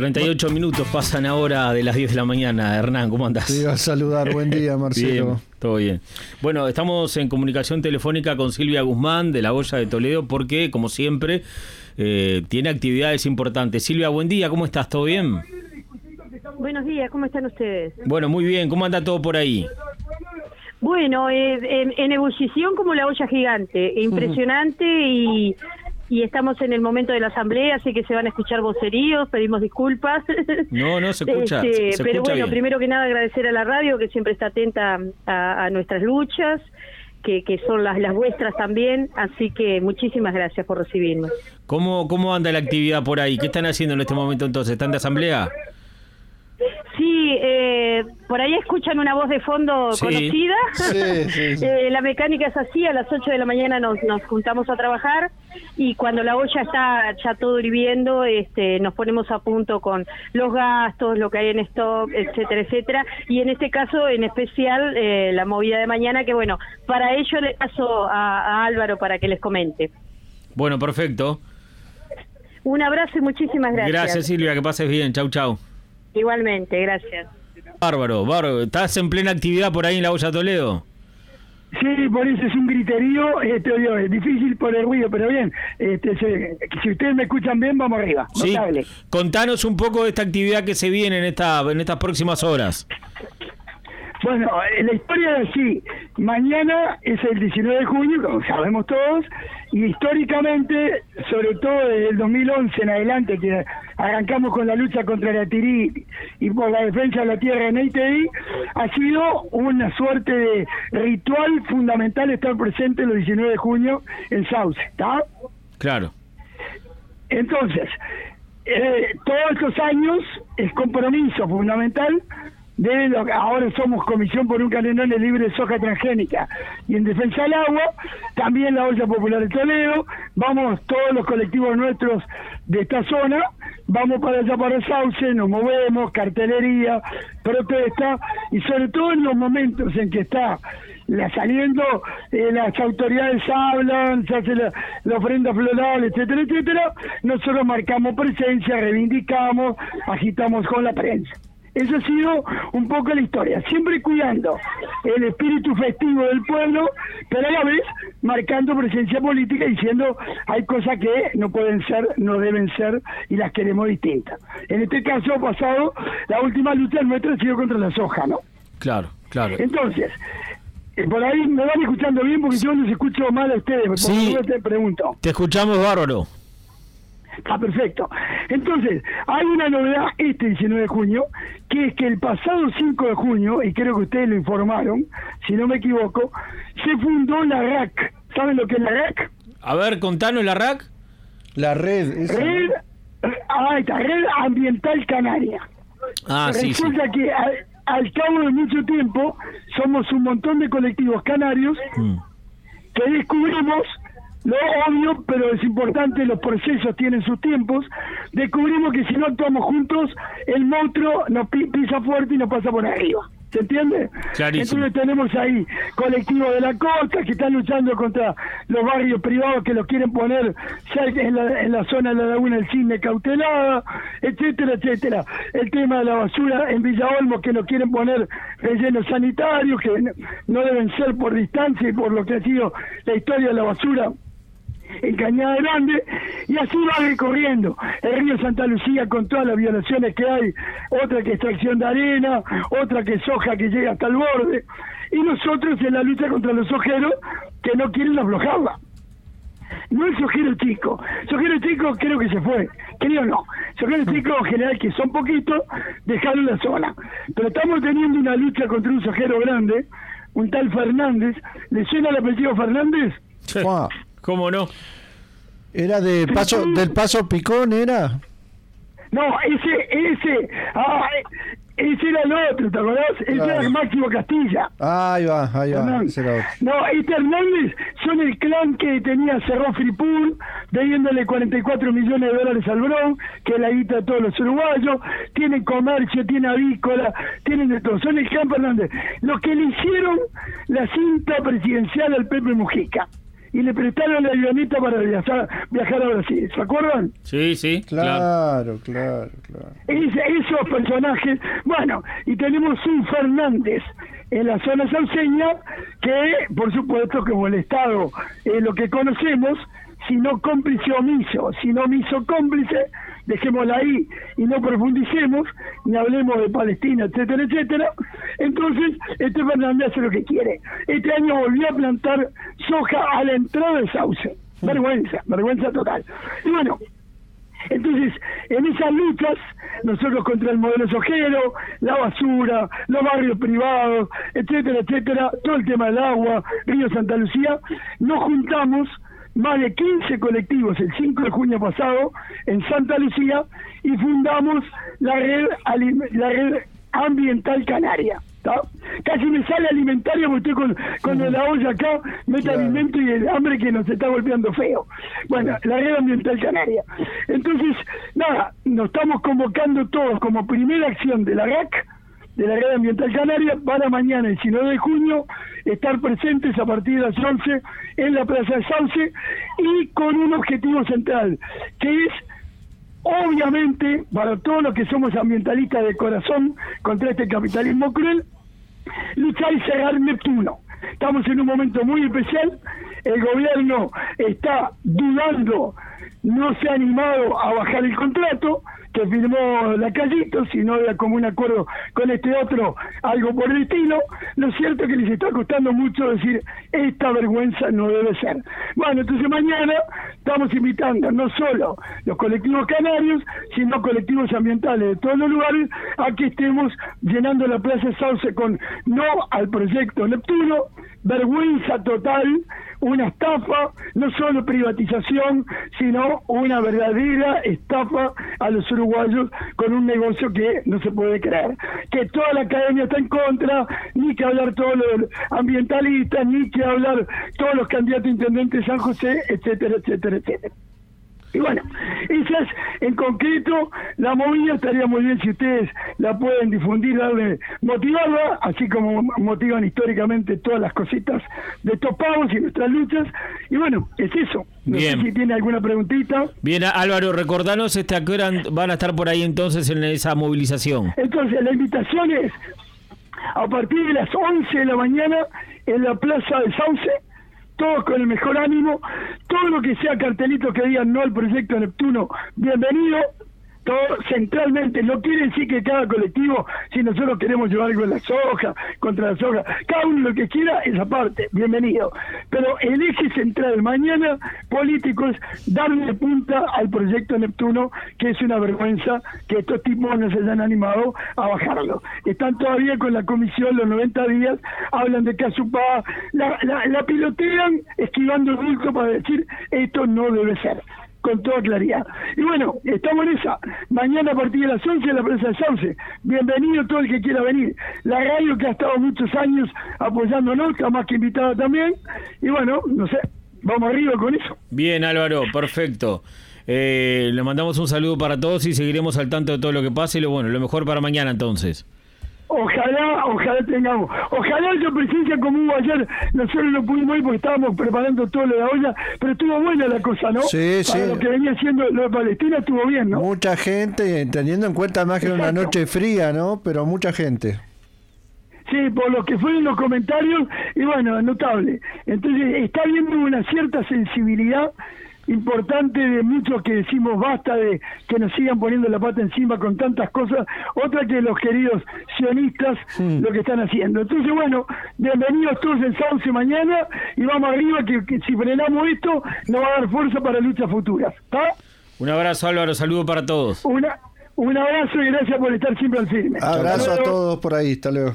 38 minutos pasan ahora de las 10 de la mañana. Hernán, ¿cómo andas? Te iba a saludar. Buen día, Marcelo. Bien, todo bien. Bueno, estamos en comunicación telefónica con Silvia Guzmán de la Goya de Toledo porque, como siempre, eh, tiene actividades importantes. Silvia, buen día, ¿cómo estás? ¿Todo bien? Buenos días, ¿cómo están ustedes? Bueno, muy bien. ¿Cómo anda todo por ahí? Bueno, eh, en, en ebullición como la olla gigante, impresionante y y estamos en el momento de la asamblea, así que se van a escuchar voceríos, pedimos disculpas. No, no, se escucha. Este, pero bueno, bien. primero que nada agradecer a la radio que siempre está atenta a, a nuestras luchas. Que, que, son las, las vuestras también, así que muchísimas gracias por recibirnos. ¿Cómo, ¿Cómo anda la actividad por ahí? ¿Qué están haciendo en este momento entonces? ¿Están de asamblea? Sí, eh, por ahí escuchan una voz de fondo Sí. conocida. Sí, sí, sí. Eh, la mecánica es así, a las 8 de la mañana nos, nos juntamos a trabajar y cuando la olla está ya todo hirviendo, este, nos ponemos a punto con los gastos, lo que hay en stock, etcétera, etcétera. Y en este caso, en especial, eh, la movida de mañana, que bueno, para ello le paso a, a Álvaro para que les comente. Bueno, perfecto. Un abrazo y muchísimas gracias. Gracias, Silvia, que pases bien. Chau, chau. Igualmente, gracias. Bárbaro, bárbaro. ¿Estás en plena actividad por ahí en la olla Toledo? Sí, por eso es un griterío, este, digo, es difícil por el ruido, pero bien, este, se- si ustedes me escuchan bien, vamos arriba, Sí. notable. Contanos un poco de esta actividad que se viene en, esta, en estas próximas horas. Bueno, eh, la historia es así, mañana es el 19 de junio, como sabemos todos, y históricamente, sobre todo desde el 2011 en adelante, que arrancamos con la lucha contra la tirí y por la defensa de la tierra en ITI, ha sido una suerte de ritual fundamental estar presente el 19 de junio en Sauce, ¿está? Claro. Entonces, eh, todos estos años es compromiso fundamental de lo que ahora somos Comisión por un Calendario Libre de Soja Transgénica y en defensa del agua, también la Olla Popular de Toledo, vamos todos los colectivos nuestros de esta zona, vamos para allá para Sauce, nos movemos, cartelería, protesta y sobre todo en los momentos en que está la saliendo, eh, las autoridades hablan, se hace la, la ofrenda floral, etcétera, etcétera, nosotros marcamos presencia, reivindicamos, agitamos con la prensa. Eso ha sido un poco la historia, siempre cuidando el espíritu festivo del pueblo, pero a la vez marcando presencia política y diciendo hay cosas que no pueden ser, no deben ser y las queremos distintas. En este caso pasado, la última lucha nuestra ha sido contra la soja, ¿no? Claro, claro. Entonces, eh, por ahí me van escuchando bien porque yo los escucho mal a ustedes, por Sí. te pregunto. Te escuchamos bárbaro. Está perfecto. Entonces, hay una novedad este 19 de junio, que es que el pasado 5 de junio, y creo que ustedes lo informaron, si no me equivoco, se fundó la RAC. ¿Saben lo que es la RAC? A ver, contanos la RAC. La red. esa. Red, ah, está, Red Ambiental Canaria. Ah, sí, sí. Resulta que al, al cabo de mucho tiempo somos un montón de colectivos canarios Mm. que descubrimos, lo obvio, pero es importante, los procesos tienen sus tiempos, descubrimos que si no actuamos juntos, el monstruo nos pi- pisa fuerte y nos pasa por arriba. ¿Se entiende? Clarísimo. Entonces tenemos ahí colectivos de la costa que están luchando contra los barrios privados que los quieren poner cerca en la, en la zona de la laguna del Cisne cautelada, etcétera, etcétera. El tema de la basura en Villa Olmos que nos quieren poner rellenos sanitarios que no deben ser por distancia y por lo que ha sido la historia de la basura en Cañada Grande, y así va recorriendo el río Santa Lucía con todas las violaciones que hay, otra que extracción de arena, otra que soja que llega hasta el borde, y nosotros en la lucha contra los ojeros que no quieren aflojarla. No es ojero chico, ojero chico creo que se fue, creo no, ojero chico en general que son poquitos, dejaron la zona, pero estamos teniendo una lucha contra un sojero grande, un tal Fernández, ¿le suena el apellido Fernández? Fua. ¿Cómo no? Era de paso, del paso Picón, era. No, ese, ese, ah, ese era el otro, ¿te acordás? Ese era Máximo Castilla. Ahí va, ahí va. Fernández. ese era otro. No, este Hernández son el clan que tenía Cerró Fripur, debiéndole 44 millones de dólares al Bron, que es la guita de todos los uruguayos, tienen comercio, tienen avícola, tienen de todo. Son el clan Fernández. Los que le hicieron la cinta presidencial al Pepe Mujica. Y le prestaron la avioneta para viajar, viajar a Brasil. ¿Se acuerdan? Sí, sí. Claro, claro, claro. Es- esos personajes, bueno, y tenemos un Fernández en la zona sauceña que, por supuesto, como el Estado es lo que conocemos, si no cómplice omiso, si no omiso cómplice, dejémosla ahí y no profundicemos, ni hablemos de Palestina, etcétera, etcétera. Entonces, este Fernández hace lo que quiere. Este año volvió a plantar soja a la entrada de Sauce. Vergüenza, vergüenza total. Y bueno, entonces, en esas luchas, nosotros contra el modelo sojero, la basura, los barrios privados, etcétera, etcétera, todo el tema del agua, Río Santa Lucía, nos juntamos más de 15 colectivos el 5 de junio pasado en Santa Lucía y fundamos la red, la red ambiental canaria. ¿tá? Casi me sale alimentaria porque estoy con, con la olla acá, Claro. alimento y el hambre que nos está golpeando feo. Bueno, la red ambiental canaria. Entonces, nada, nos estamos convocando todos como primera acción de la RAC, de la red ambiental canaria, para mañana, el 19 de junio, estar presentes a partir de las 11 en la Plaza de Sauce y con un objetivo central, que es obviamente, para todos los que somos ambientalistas de corazón contra este capitalismo cruel, luchar y cerrar Neptuno. Estamos en un momento muy especial, el gobierno está dudando, no se ha animado a bajar el contrato que firmó la Callito, sino de común acuerdo con este otro, algo por el estilo. Lo cierto es que les está costando mucho decir, esta vergüenza no debe ser. Bueno, entonces mañana estamos invitando no solo los colectivos canarios, sino colectivos ambientales de todos los lugares a que estemos llenando la Plaza Sauce con no al proyecto Neptuno, vergüenza total, una estafa, no solo privatización, sino una verdadera estafa a los uruguayos con un negocio que no se puede creer. Que toda la academia está en contra, ni que hablar todos los ambientalistas, ni que hablar todos los candidatos a intendente de San José, etcétera, etcétera, etcétera. Y bueno, esa es en concreto la movida, estaría muy bien si ustedes la pueden difundir, darle, motivarla, así como motivan históricamente todas las cositas de estos pavos y nuestras luchas. Y bueno, es eso. No Bien. sé si tiene alguna preguntita. Bien, Álvaro, recordanos este, a qué hora van a estar por ahí entonces en esa movilización. Entonces, la invitación es a partir de las 11 de la mañana en la Plaza de Sauce, todos con el mejor ánimo, todo lo que sea cartelito que digan no al proyecto Neptuno, bienvenido. Todo centralmente, no quiere decir que cada colectivo, si nosotros queremos llevar algo en la soja, contra la soja, cada uno lo que quiera, esa parte, bienvenido. Pero el eje central mañana político es darle punta al proyecto Neptuno, que es una vergüenza que estos tipos no se hayan animado a bajarlo. Están todavía con la comisión los 90 días, hablan de Casupá, la, la, la pilotean esquivando el bulto para decir esto no debe ser con toda claridad. Y bueno, estamos en esa. Mañana a partir de las 11 en la Plaza de Sauce. Bienvenido todo el que quiera venir. La radio que ha estado muchos años apoyándonos, está más que invitada también. Y bueno, no sé, vamos arriba con eso. Bien, Álvaro, perfecto. Eh, le mandamos un saludo para todos y seguiremos al tanto de todo lo que pase y lo bueno, lo mejor para mañana entonces. Ojalá, ojalá tengamos. Ojalá haya presencia como hubo ayer. Nosotros no pudimos ir porque estábamos preparando todo lo de la olla, pero estuvo buena la cosa, ¿no? Sí, Para sí. lo que venía haciendo lo de Palestina estuvo bien, ¿no? Mucha gente, teniendo en cuenta más que una noche fría, ¿no? Pero mucha gente. Sí, por lo que fueron los comentarios, y bueno, notable. Entonces, está habiendo una cierta sensibilidad importante de muchos que decimos basta de que nos sigan poniendo la pata encima con tantas cosas, otra que los queridos sionistas lo que están haciendo. Entonces, bueno, bienvenidos todos en Sauce mañana y vamos arriba que, que si frenamos esto nos va a dar fuerza para luchas futuras. ¿Está? Un abrazo, Álvaro, saludo para todos. Una, un abrazo y gracias por estar siempre al firme. Abrazo a todos por ahí, hasta luego.